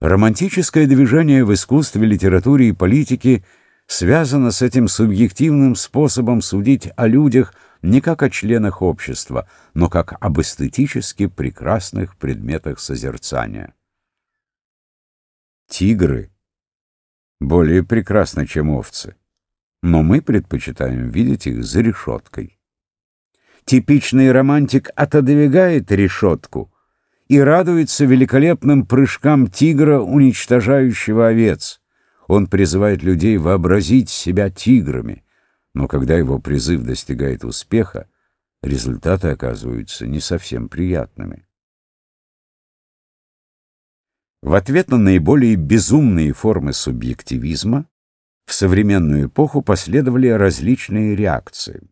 Романтическое движение в искусстве, литературе и политике связано с этим субъективным способом судить о людях не как о членах общества, но как об эстетически прекрасных предметах созерцания. Тигры более прекрасны, чем овцы, но мы предпочитаем видеть их за решеткой. Типичный романтик отодвигает решетку — и радуется великолепным прыжкам тигра, уничтожающего овец. Он призывает людей вообразить себя тиграми, но когда его призыв достигает успеха, результаты оказываются не совсем приятными. В ответ на наиболее безумные формы субъективизма в современную эпоху последовали различные реакции.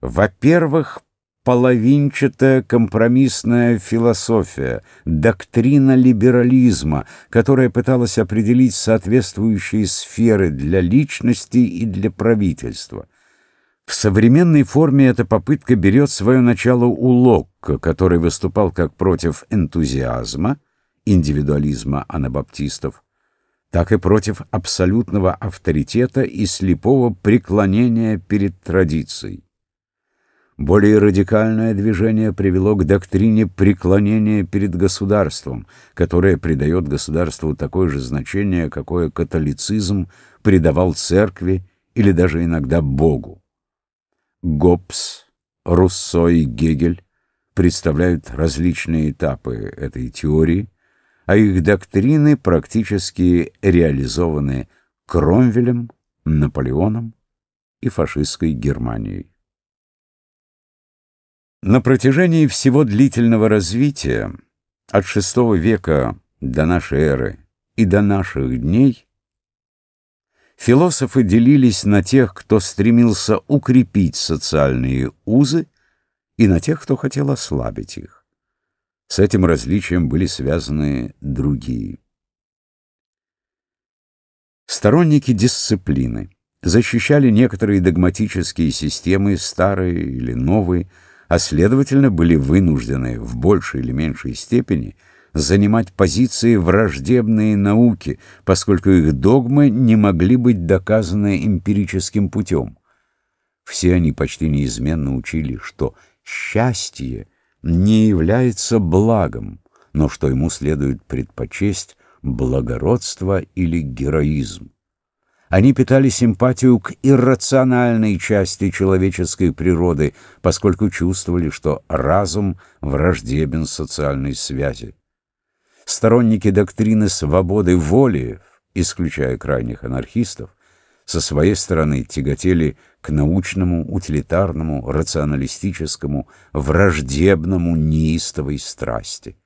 Во-первых, половинчатая компромиссная философия, доктрина либерализма, которая пыталась определить соответствующие сферы для личности и для правительства. В современной форме эта попытка берет свое начало у Локка, который выступал как против энтузиазма, индивидуализма анабаптистов, так и против абсолютного авторитета и слепого преклонения перед традицией. Более радикальное движение привело к доктрине преклонения перед государством, которое придает государству такое же значение, какое католицизм придавал церкви или даже иногда Богу. Гоббс, Руссо и Гегель представляют различные этапы этой теории, а их доктрины практически реализованы Кромвелем, Наполеоном и фашистской Германией. На протяжении всего длительного развития, от VI века до нашей эры и до наших дней, философы делились на тех, кто стремился укрепить социальные узы, и на тех, кто хотел ослабить их. С этим различием были связаны другие. Сторонники дисциплины защищали некоторые догматические системы, старые или новые, а следовательно были вынуждены в большей или меньшей степени занимать позиции враждебные науке, поскольку их догмы не могли быть доказаны эмпирическим путем. Все они почти неизменно учили, что счастье не является благом, но что ему следует предпочесть благородство или героизм. Они питали симпатию к иррациональной части человеческой природы, поскольку чувствовали, что разум враждебен социальной связи. Сторонники доктрины свободы воли, исключая крайних анархистов, со своей стороны тяготели к научному, утилитарному, рационалистическому, враждебному неистовой страсти.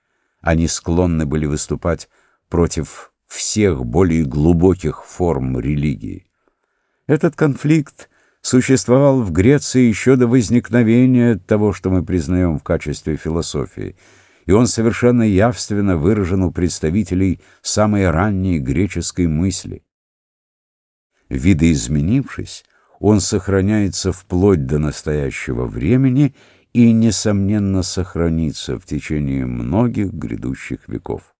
Они склонны были выступать против всех более глубоких форм религии. Этот конфликт существовал в Греции еще до возникновения того, что мы признаем в качестве философии, и он совершенно явственно выражен у представителей самой ранней греческой мысли. Видоизменившись, он сохраняется вплоть до настоящего времени и, несомненно, сохранится в течение многих грядущих веков.